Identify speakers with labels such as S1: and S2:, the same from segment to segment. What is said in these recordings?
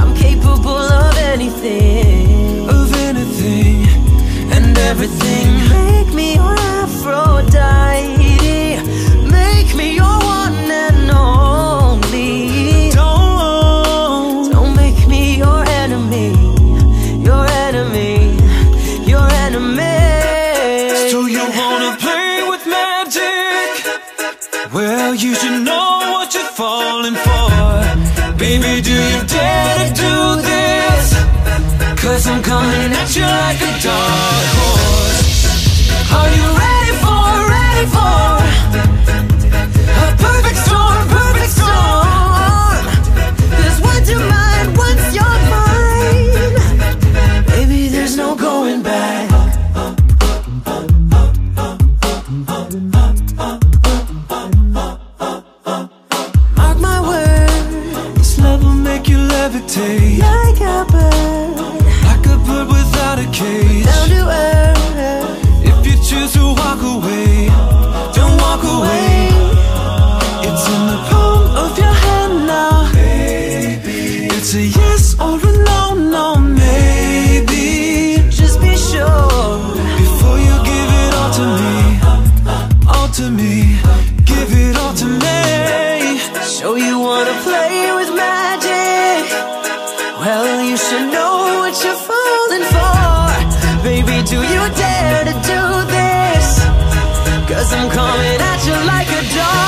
S1: I'm capable of anything, of anything and everything. Make me your Aphrodite, make me your one and only. Don't, don't make me your enemy, your enemy, your enemy. So you wanna play with magic? Well, you should know what you're falling for Baby, do you dare to do this? Cause I'm coming at you like a dark horse. Levitate like a bird, like a bird without a cage. Down to earth. If you choose to walk away, don't walk away. It's in the palm of your hand now, baby. It's a yes or a no, no, maybe. Just be sure before you give it all to me, all to me. Give it all to me. So you wanna play with magic? Well, you should know what you're falling for. Baby, do you dare to do this? Cause I'm coming at you like a dark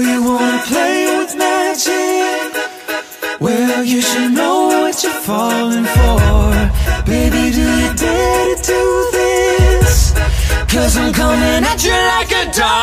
S1: you wanna play with magic? Well, you should know what you're falling for. Baby, do you dare to do this? Cause I'm coming at you like a dark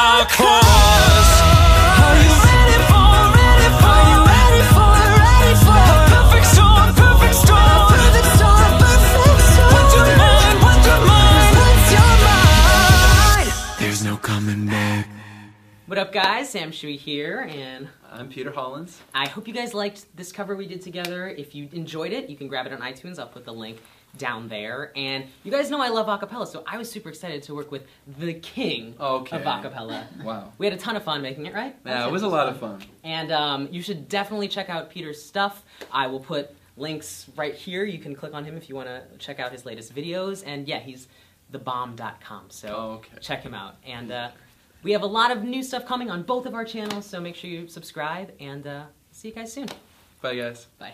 S2: up, guys? Sam Tsui here, and
S3: I'm Peter Hollens.
S2: I hope you guys liked this cover we did together. If you enjoyed it, you can grab it on iTunes. I'll put the link down there. And you guys know I love acapella, so I was super excited to work with the king
S3: Okay.
S2: of acapella.
S3: Wow.
S2: We had a ton of fun making it, right?
S3: Yeah, it was a lot of fun.
S2: And um, you should definitely check out Peter's stuff. I will put links right here. You can click on him if you want to check out his latest videos. And yeah, he's thebomb.com. So
S3: Oh, okay.
S2: check him out. And uh, we have a lot of new stuff coming on both of our channels, so make sure you subscribe. And uh, see you guys soon.
S3: Bye, guys.
S2: Bye.